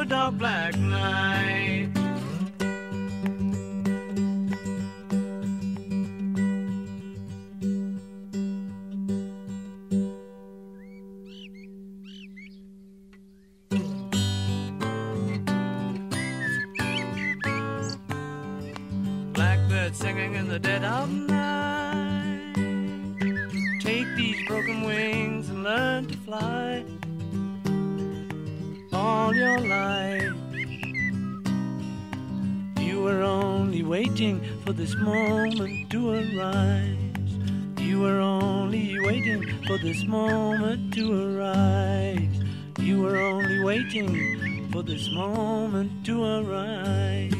A dark black night. Blackbird singing in the dead of night. Take these broken wings and learn to fly all your life. You were only waiting for this moment to arise. You were only waiting for this moment to arise. You were only waiting for this moment to arise.